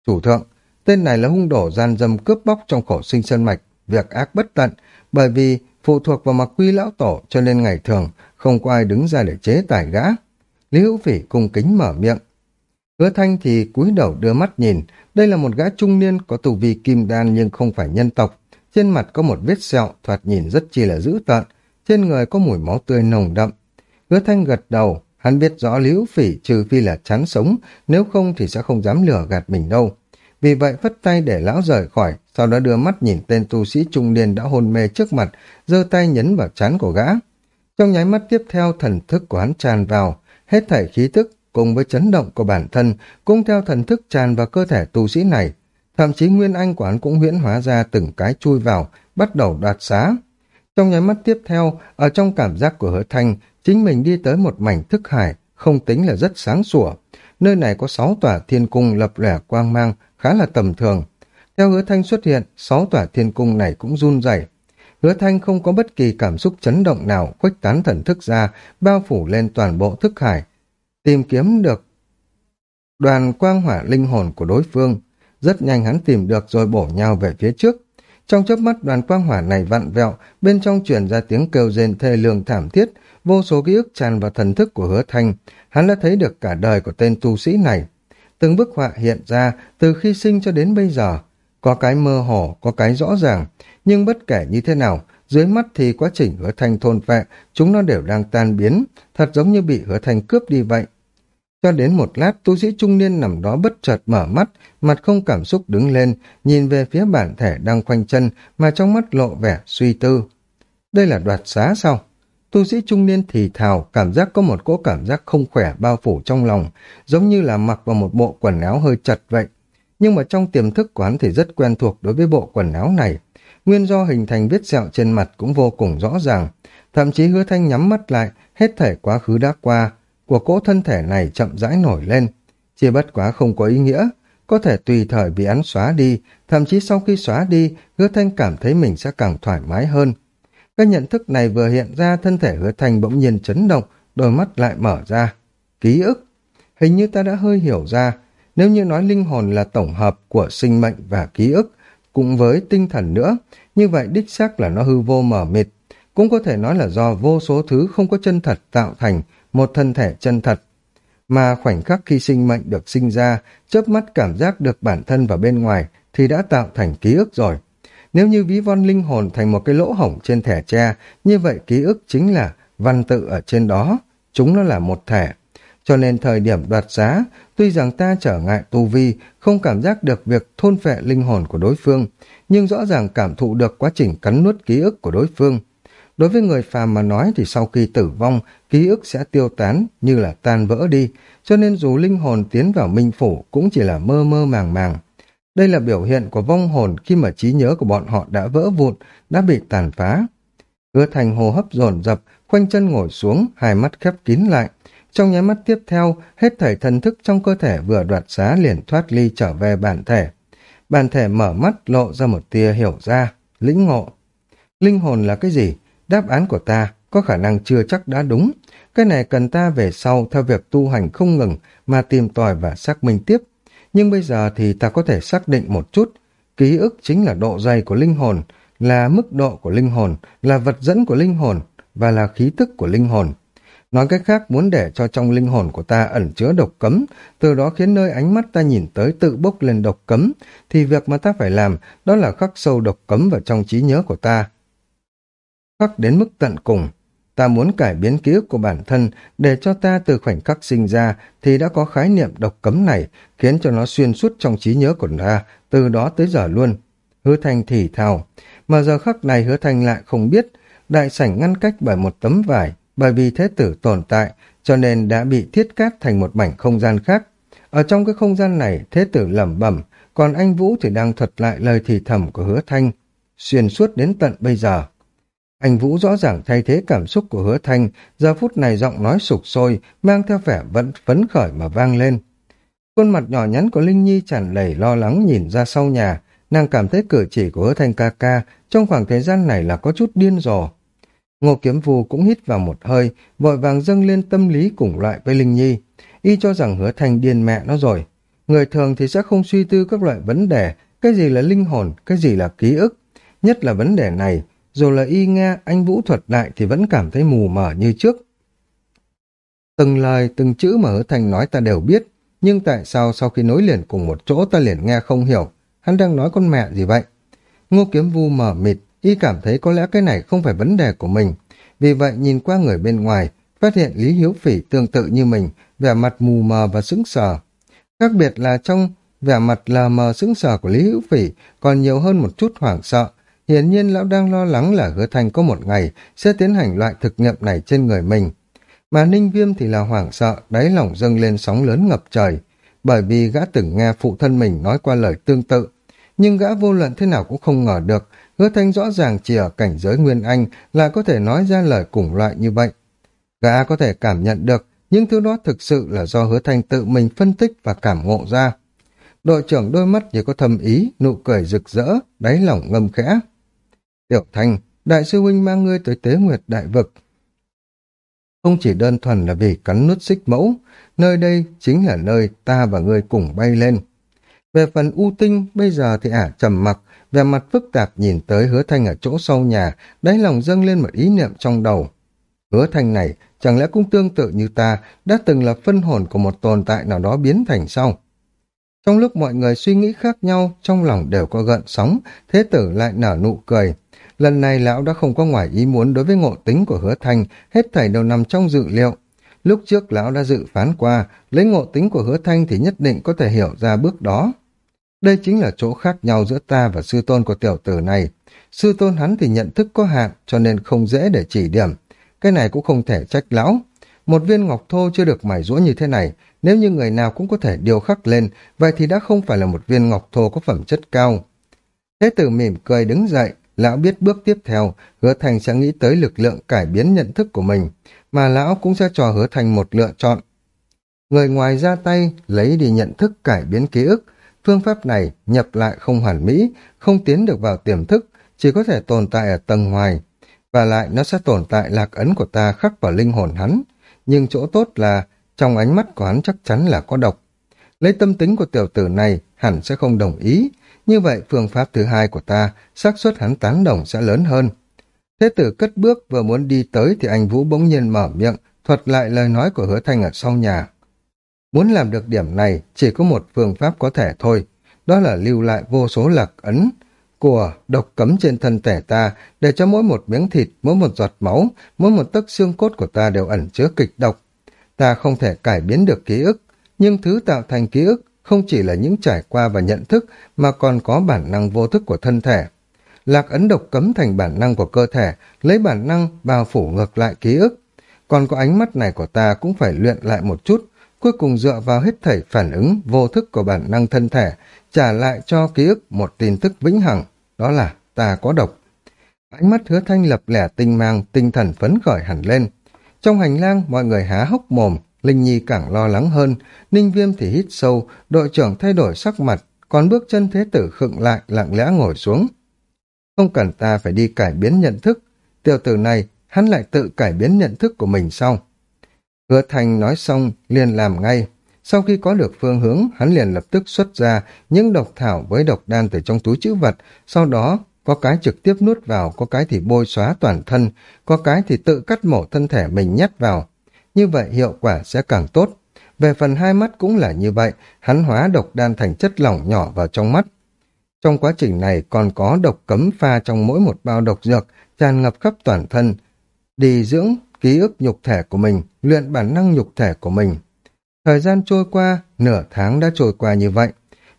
Chủ thượng, tên này là hung đổ gian dâm cướp bóc trong khổ sinh sơn mạch, việc ác bất tận, bởi vì phụ thuộc vào mặc quy lão tổ cho nên ngày thường không có ai đứng ra để chế tài gã. Lý Hữu Phỉ cung kính mở miệng. Hứa Thanh thì cúi đầu đưa mắt nhìn, đây là một gã trung niên có tù vi kim đan nhưng không phải nhân tộc. Trên mặt có một vết sẹo thoạt nhìn rất chi là dữ tợn, trên người có mùi máu tươi nồng đậm. Hứa Thanh gật đầu, hắn biết rõ liễu Phỉ trừ phi là chán sống, nếu không thì sẽ không dám lừa gạt mình đâu. Vì vậy phất tay để lão rời khỏi, sau đó đưa mắt nhìn tên tu sĩ trung niên đã hôn mê trước mặt, giơ tay nhấn vào chán của gã. Trong nháy mắt tiếp theo thần thức của hắn tràn vào, hết thảy khí thức cùng với chấn động của bản thân cũng theo thần thức tràn vào cơ thể tu sĩ này. Thậm chí nguyên anh của hắn cũng huyễn hóa ra từng cái chui vào, bắt đầu đoạt xá. Trong nháy mắt tiếp theo, ở trong cảm giác của hứa thanh, chính mình đi tới một mảnh thức hải, không tính là rất sáng sủa. Nơi này có sáu tòa thiên cung lập lẻ quang mang, khá là tầm thường. Theo hứa thanh xuất hiện, sáu tòa thiên cung này cũng run rẩy. Hứa thanh không có bất kỳ cảm xúc chấn động nào khuếch tán thần thức ra, bao phủ lên toàn bộ thức hải. Tìm kiếm được đoàn quang hỏa linh hồn của đối phương. Rất nhanh hắn tìm được rồi bổ nhau về phía trước. Trong chớp mắt đoàn quang hỏa này vặn vẹo, bên trong truyền ra tiếng kêu rên thê lương thảm thiết, vô số ký ức tràn vào thần thức của hứa thanh. Hắn đã thấy được cả đời của tên tu sĩ này. Từng bức họa hiện ra từ khi sinh cho đến bây giờ. Có cái mơ hồ, có cái rõ ràng. Nhưng bất kể như thế nào, dưới mắt thì quá trình hứa thanh thôn vệ, chúng nó đều đang tan biến, thật giống như bị hứa thanh cướp đi vậy. Cho đến một lát, tu sĩ trung niên nằm đó bất chợt mở mắt, mặt không cảm xúc đứng lên, nhìn về phía bản thể đang khoanh chân mà trong mắt lộ vẻ suy tư. Đây là đoạt xá sao? Tu sĩ trung niên thì thào, cảm giác có một cỗ cảm giác không khỏe bao phủ trong lòng, giống như là mặc vào một bộ quần áo hơi chật vậy. Nhưng mà trong tiềm thức quán thì rất quen thuộc đối với bộ quần áo này. Nguyên do hình thành vết sẹo trên mặt cũng vô cùng rõ ràng. Thậm chí hứa thanh nhắm mắt lại, hết thể quá khứ đã qua, của cỗ thân thể này chậm rãi nổi lên. Chỉ bất quá không có ý nghĩa, có thể tùy thời bị án xóa đi, thậm chí sau khi xóa đi, hứa thanh cảm thấy mình sẽ càng thoải mái hơn. Cái nhận thức này vừa hiện ra, thân thể hứa thành bỗng nhiên chấn động, đôi mắt lại mở ra. Ký ức. Hình như ta đã hơi hiểu ra, nếu như nói linh hồn là tổng hợp của sinh mệnh và ký ức, cùng với tinh thần nữa, như vậy đích xác là nó hư vô mở mịt. Cũng có thể nói là do vô số thứ không có chân thật tạo thành một thân thể chân thật. Mà khoảnh khắc khi sinh mệnh được sinh ra, chớp mắt cảm giác được bản thân và bên ngoài thì đã tạo thành ký ức rồi. Nếu như ví von linh hồn thành một cái lỗ hổng trên thẻ tre, như vậy ký ức chính là văn tự ở trên đó, chúng nó là một thẻ Cho nên thời điểm đoạt giá, tuy rằng ta trở ngại tu vi, không cảm giác được việc thôn phệ linh hồn của đối phương, nhưng rõ ràng cảm thụ được quá trình cắn nuốt ký ức của đối phương. Đối với người phàm mà nói thì sau khi tử vong, ký ức sẽ tiêu tán như là tan vỡ đi, cho nên dù linh hồn tiến vào minh phủ cũng chỉ là mơ mơ màng màng. Đây là biểu hiện của vong hồn khi mà trí nhớ của bọn họ đã vỡ vụn, đã bị tàn phá. Hứa thành hồ hấp dồn dập, khoanh chân ngồi xuống, hai mắt khép kín lại. Trong nháy mắt tiếp theo, hết thảy thần thức trong cơ thể vừa đoạt xá liền thoát ly trở về bản thể. Bản thể mở mắt lộ ra một tia hiểu ra, lĩnh ngộ. Linh hồn là cái gì? Đáp án của ta có khả năng chưa chắc đã đúng. Cái này cần ta về sau theo việc tu hành không ngừng mà tìm tòi và xác minh tiếp. Nhưng bây giờ thì ta có thể xác định một chút. Ký ức chính là độ dày của linh hồn, là mức độ của linh hồn, là vật dẫn của linh hồn và là khí tức của linh hồn. Nói cách khác muốn để cho trong linh hồn của ta ẩn chứa độc cấm, từ đó khiến nơi ánh mắt ta nhìn tới tự bốc lên độc cấm, thì việc mà ta phải làm đó là khắc sâu độc cấm vào trong trí nhớ của ta. Khắc đến mức tận cùng, ta muốn cải biến ký ức của bản thân để cho ta từ khoảnh khắc sinh ra thì đã có khái niệm độc cấm này khiến cho nó xuyên suốt trong trí nhớ của ta từ đó tới giờ luôn. Hứa Thanh thì thào, mà giờ khắc này Hứa Thanh lại không biết đại sảnh ngăn cách bởi một tấm vải bởi vì thế tử tồn tại cho nên đã bị thiết cát thành một mảnh không gian khác. Ở trong cái không gian này thế tử lẩm bẩm còn anh Vũ thì đang thuật lại lời thì thầm của Hứa Thanh xuyên suốt đến tận bây giờ. Anh Vũ rõ ràng thay thế cảm xúc của hứa thanh, giờ phút này giọng nói sục sôi, mang theo vẻ vẫn phấn khởi mà vang lên. Khuôn mặt nhỏ nhắn của Linh Nhi tràn đầy lo lắng nhìn ra sau nhà, nàng cảm thấy cử chỉ của hứa thanh ca ca trong khoảng thời gian này là có chút điên rồ. Ngô Kiếm Vu cũng hít vào một hơi, vội vàng dâng lên tâm lý cùng loại với Linh Nhi. Y cho rằng hứa thanh điên mẹ nó rồi. Người thường thì sẽ không suy tư các loại vấn đề, cái gì là linh hồn, cái gì là ký ức. Nhất là vấn đề này, dù là y nghe anh Vũ thuật lại thì vẫn cảm thấy mù mờ như trước. Từng lời, từng chữ mà hứa thành nói ta đều biết, nhưng tại sao sau khi nối liền cùng một chỗ ta liền nghe không hiểu, hắn đang nói con mẹ gì vậy? Ngô Kiếm Vu mở mịt, y cảm thấy có lẽ cái này không phải vấn đề của mình, vì vậy nhìn qua người bên ngoài, phát hiện Lý Hiếu Phỉ tương tự như mình, vẻ mặt mù mờ và sững sờ. Khác biệt là trong vẻ mặt lờ mờ sững sờ của Lý Hữu Phỉ còn nhiều hơn một chút hoảng sợ, Hiển nhiên lão đang lo lắng là hứa Thanh có một ngày sẽ tiến hành loại thực nghiệm này trên người mình. Mà Ninh Viêm thì là hoảng sợ, đáy lòng dâng lên sóng lớn ngập trời, bởi vì gã từng nghe phụ thân mình nói qua lời tương tự. Nhưng gã vô luận thế nào cũng không ngờ được, hứa thanh rõ ràng chỉ ở cảnh giới Nguyên Anh là có thể nói ra lời cùng loại như vậy. Gã có thể cảm nhận được, nhưng thứ đó thực sự là do hứa thanh tự mình phân tích và cảm ngộ ra. Đội trưởng đôi mắt như có thầm ý, nụ cười rực rỡ, đáy lòng ngâm khẽ. Tiểu Thanh, đại sư huynh mang ngươi tới tế nguyệt đại vực. Không chỉ đơn thuần là vì cắn nút xích mẫu, nơi đây chính là nơi ta và ngươi cùng bay lên. Về phần U Tinh, bây giờ thì ả trầm mặc, về mặt phức tạp nhìn tới hứa thanh ở chỗ sau nhà, đáy lòng dâng lên một ý niệm trong đầu. Hứa thanh này chẳng lẽ cũng tương tự như ta đã từng là phân hồn của một tồn tại nào đó biến thành sau. Trong lúc mọi người suy nghĩ khác nhau, trong lòng đều có gợn sóng, thế tử lại nở nụ cười. Lần này lão đã không có ngoài ý muốn đối với ngộ tính của hứa thanh, hết thảy đều nằm trong dự liệu. Lúc trước lão đã dự phán qua, lấy ngộ tính của hứa thanh thì nhất định có thể hiểu ra bước đó. Đây chính là chỗ khác nhau giữa ta và sư tôn của tiểu tử này. Sư tôn hắn thì nhận thức có hạn cho nên không dễ để chỉ điểm. cái này cũng không thể trách lão. Một viên ngọc thô chưa được mài rũa như thế này, nếu như người nào cũng có thể điều khắc lên, vậy thì đã không phải là một viên ngọc thô có phẩm chất cao. Thế tử mỉm cười đứng dậy, lão biết bước tiếp theo, hứa thành sẽ nghĩ tới lực lượng cải biến nhận thức của mình, mà lão cũng sẽ cho hứa thành một lựa chọn. Người ngoài ra tay, lấy đi nhận thức cải biến ký ức, phương pháp này nhập lại không hoàn mỹ, không tiến được vào tiềm thức, chỉ có thể tồn tại ở tầng ngoài, và lại nó sẽ tồn tại lạc ấn của ta khắc vào linh hồn hắn, nhưng chỗ tốt là trong ánh mắt của hắn chắc chắn là có độc. Lấy tâm tính của tiểu tử này, hẳn sẽ không đồng ý, như vậy phương pháp thứ hai của ta, xác suất hắn tán đồng sẽ lớn hơn. Thế tử cất bước vừa muốn đi tới thì anh Vũ bỗng nhiên mở miệng, thuật lại lời nói của hứa thanh ở sau nhà. Muốn làm được điểm này, chỉ có một phương pháp có thể thôi, đó là lưu lại vô số lạc ấn của độc cấm trên thân thể ta, để cho mỗi một miếng thịt, mỗi một giọt máu, mỗi một tấc xương cốt của ta đều ẩn chứa kịch độc. Ta không thể cải biến được ký ức, nhưng thứ tạo thành ký ức không chỉ là những trải qua và nhận thức mà còn có bản năng vô thức của thân thể. Lạc ấn độc cấm thành bản năng của cơ thể, lấy bản năng bao phủ ngược lại ký ức. Còn có ánh mắt này của ta cũng phải luyện lại một chút, cuối cùng dựa vào hết thảy phản ứng vô thức của bản năng thân thể, trả lại cho ký ức một tin tức vĩnh hằng, đó là ta có độc. Ánh mắt hứa thanh lập lẻ tinh mang, tinh thần phấn khởi hẳn lên. Trong hành lang, mọi người há hốc mồm, Linh Nhi càng lo lắng hơn, Ninh Viêm thì hít sâu, đội trưởng thay đổi sắc mặt, còn bước chân thế tử khựng lại, lặng lẽ ngồi xuống. Không cần ta phải đi cải biến nhận thức, tiểu tử này, hắn lại tự cải biến nhận thức của mình sau. Hứa Thành nói xong, liền làm ngay. Sau khi có được phương hướng, hắn liền lập tức xuất ra những độc thảo với độc đan từ trong túi chữ vật, sau đó có cái trực tiếp nuốt vào, có cái thì bôi xóa toàn thân, có cái thì tự cắt mổ thân thể mình nhét vào. Như vậy hiệu quả sẽ càng tốt. Về phần hai mắt cũng là như vậy, hắn hóa độc đan thành chất lỏng nhỏ vào trong mắt. Trong quá trình này còn có độc cấm pha trong mỗi một bao độc dược, tràn ngập khắp toàn thân, đi dưỡng ký ức nhục thể của mình, luyện bản năng nhục thể của mình. Thời gian trôi qua, nửa tháng đã trôi qua như vậy.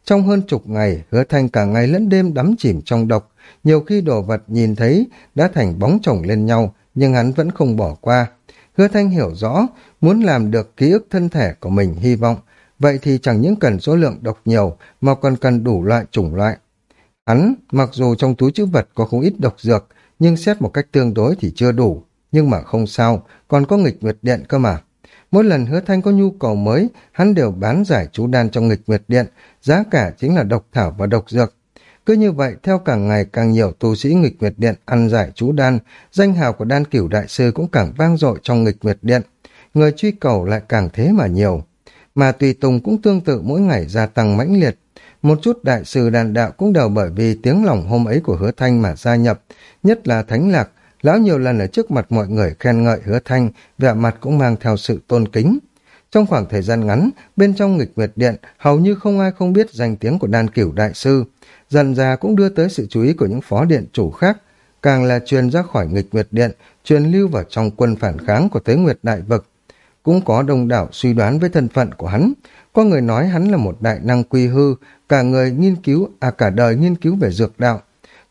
Trong hơn chục ngày, hứa thanh cả ngày lẫn đêm đắm chìm trong độc, nhiều khi đồ vật nhìn thấy đã thành bóng chồng lên nhau, nhưng hắn vẫn không bỏ qua. Hứa thanh hiểu rõ, muốn làm được ký ức thân thể của mình hy vọng, vậy thì chẳng những cần số lượng độc nhiều, mà còn cần đủ loại chủng loại. Hắn, mặc dù trong túi chữ vật có không ít độc dược, nhưng xét một cách tương đối thì chưa đủ. Nhưng mà không sao, còn có nghịch nguyệt điện cơ mà. Mỗi lần hứa thanh có nhu cầu mới, hắn đều bán giải chú đan trong nghịch nguyệt điện, giá cả chính là độc thảo và độc dược. Cứ như vậy, theo càng ngày càng nhiều tu sĩ nghịch nguyệt điện ăn giải chú đan, danh hào của đan cửu đại sư cũng càng vang dội trong nghịch nguyệt điện. Người truy cầu lại càng thế mà nhiều. Mà tùy tùng cũng tương tự mỗi ngày gia tăng mãnh liệt. Một chút đại sư đàn đạo cũng đều bởi vì tiếng lòng hôm ấy của hứa thanh mà gia nhập, nhất là thánh lạc, Lão nhiều lần ở trước mặt mọi người khen ngợi hứa thanh, vẻ mặt cũng mang theo sự tôn kính. Trong khoảng thời gian ngắn, bên trong nghịch nguyệt điện, hầu như không ai không biết danh tiếng của đan cửu đại sư. Dần ra cũng đưa tới sự chú ý của những phó điện chủ khác, càng là truyền ra khỏi nghịch nguyệt điện, truyền lưu vào trong quân phản kháng của tế nguyệt đại vực. Cũng có đông đảo suy đoán với thân phận của hắn. Có người nói hắn là một đại năng quy hư, cả người nghiên cứu, à cả đời nghiên cứu về dược đạo,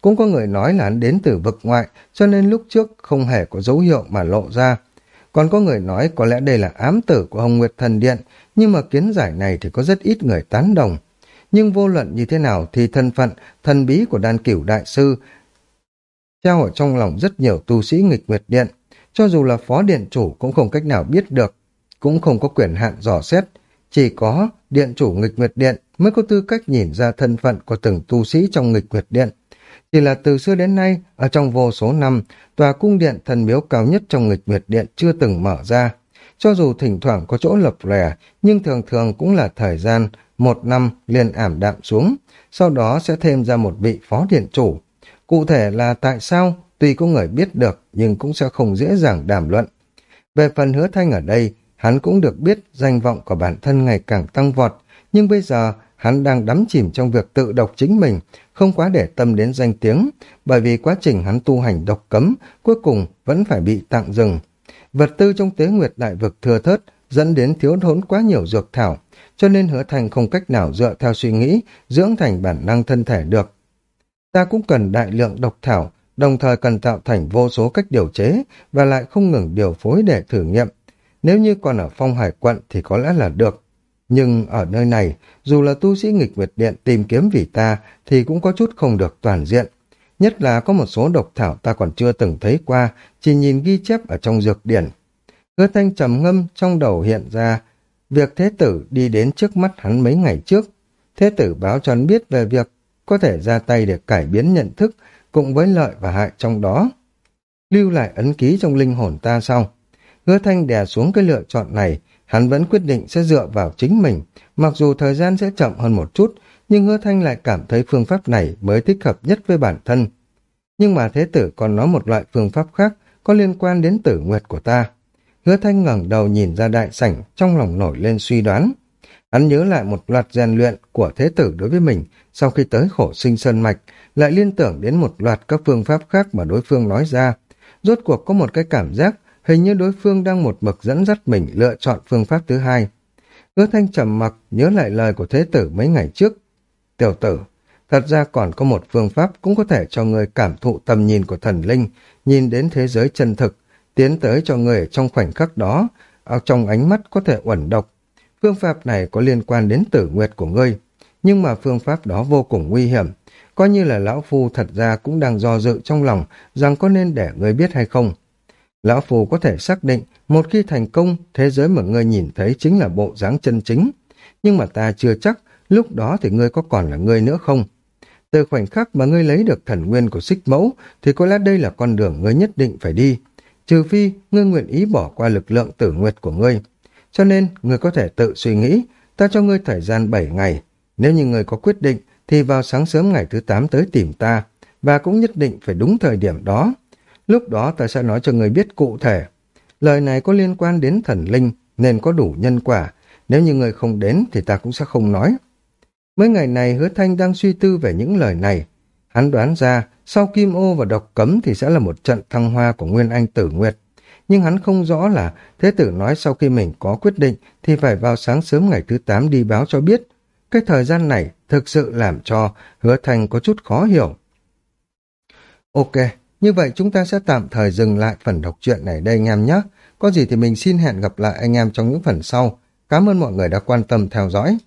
cũng có người nói là hắn đến từ vực ngoại, cho nên lúc trước không hề có dấu hiệu mà lộ ra. Còn có người nói có lẽ đây là ám tử của Hồng Nguyệt Thần Điện, nhưng mà kiến giải này thì có rất ít người tán đồng. Nhưng vô luận như thế nào thì thân phận, thần bí của đan cửu đại sư treo ở trong lòng rất nhiều tu sĩ nghịch nguyệt điện. Cho dù là phó điện chủ cũng không cách nào biết được, cũng không có quyền hạn dò xét. Chỉ có điện chủ nghịch nguyệt điện mới có tư cách nhìn ra thân phận của từng tu sĩ trong nghịch nguyệt điện. Chỉ là từ xưa đến nay, ở trong vô số năm, tòa cung điện thần miếu cao nhất trong nghịch nguyệt điện chưa từng mở ra. Cho dù thỉnh thoảng có chỗ lập lẻ, nhưng thường thường cũng là thời gian một năm liền ảm đạm xuống, sau đó sẽ thêm ra một vị phó điện chủ. Cụ thể là tại sao, tuy có người biết được, nhưng cũng sẽ không dễ dàng đàm luận. Về phần hứa thanh ở đây, hắn cũng được biết danh vọng của bản thân ngày càng tăng vọt, nhưng bây giờ hắn đang đắm chìm trong việc tự độc chính mình, không quá để tâm đến danh tiếng, bởi vì quá trình hắn tu hành độc cấm, cuối cùng vẫn phải bị tạm dừng. Vật tư trong tế nguyệt đại vực thừa thớt, dẫn đến thiếu thốn quá nhiều dược thảo, cho nên hứa thành không cách nào dựa theo suy nghĩ, dưỡng thành bản năng thân thể được. Ta cũng cần đại lượng độc thảo, đồng thời cần tạo thành vô số cách điều chế và lại không ngừng điều phối để thử nghiệm. Nếu như còn ở phong hải quận thì có lẽ là được. Nhưng ở nơi này, dù là tu sĩ nghịch Nguyệt Điện tìm kiếm vì ta thì cũng có chút không được toàn diện. Nhất là có một số độc thảo ta còn chưa từng thấy qua, chỉ nhìn ghi chép ở trong dược điển. Hứa thanh trầm ngâm trong đầu hiện ra việc thế tử đi đến trước mắt hắn mấy ngày trước. Thế tử báo cho hắn biết về việc có thể ra tay để cải biến nhận thức cùng với lợi và hại trong đó. Lưu lại ấn ký trong linh hồn ta sau. Hứa thanh đè xuống cái lựa chọn này, hắn vẫn quyết định sẽ dựa vào chính mình, mặc dù thời gian sẽ chậm hơn một chút, nhưng hứa thanh lại cảm thấy phương pháp này mới thích hợp nhất với bản thân. Nhưng mà thế tử còn nói một loại phương pháp khác có liên quan đến tử nguyệt của ta. Hứa thanh ngẩng đầu nhìn ra đại sảnh, trong lòng nổi lên suy đoán. Hắn nhớ lại một loạt rèn luyện của thế tử đối với mình sau khi tới khổ sinh sơn mạch, lại liên tưởng đến một loạt các phương pháp khác mà đối phương nói ra. Rốt cuộc có một cái cảm giác hình như đối phương đang một mực dẫn dắt mình lựa chọn phương pháp thứ hai. Hứa thanh trầm mặc nhớ lại lời của thế tử mấy ngày trước. Tiểu tử, thật ra còn có một phương pháp cũng có thể cho người cảm thụ tầm nhìn của thần linh, nhìn đến thế giới chân thực, tiến tới cho người trong khoảnh khắc đó, trong ánh mắt có thể uẩn độc. Phương pháp này có liên quan đến tử nguyệt của ngươi, nhưng mà phương pháp đó vô cùng nguy hiểm. Coi như là lão phu thật ra cũng đang do dự trong lòng rằng có nên để ngươi biết hay không. Lão Phù có thể xác định một khi thành công, thế giới mà ngươi nhìn thấy chính là bộ dáng chân chính. Nhưng mà ta chưa chắc, lúc đó thì ngươi có còn là ngươi nữa không? Từ khoảnh khắc mà ngươi lấy được thần nguyên của xích mẫu, thì có lẽ đây là con đường ngươi nhất định phải đi. Trừ phi, ngươi nguyện ý bỏ qua lực lượng tử nguyệt của ngươi. Cho nên, ngươi có thể tự suy nghĩ, ta cho ngươi thời gian 7 ngày. Nếu như ngươi có quyết định, thì vào sáng sớm ngày thứ 8 tới tìm ta, và cũng nhất định phải đúng thời điểm đó. Lúc đó ta sẽ nói cho người biết cụ thể. Lời này có liên quan đến thần linh, nên có đủ nhân quả. Nếu như người không đến thì ta cũng sẽ không nói. Mấy ngày này hứa thanh đang suy tư về những lời này. Hắn đoán ra, sau kim ô và độc cấm thì sẽ là một trận thăng hoa của Nguyên Anh Tử Nguyệt. Nhưng hắn không rõ là Thế tử nói sau khi mình có quyết định thì phải vào sáng sớm ngày thứ 8 đi báo cho biết. Cái thời gian này thực sự làm cho hứa thành có chút khó hiểu. Ok, như vậy chúng ta sẽ tạm thời dừng lại phần đọc truyện này đây anh em nhé. Có gì thì mình xin hẹn gặp lại anh em trong những phần sau. Cảm ơn mọi người đã quan tâm theo dõi.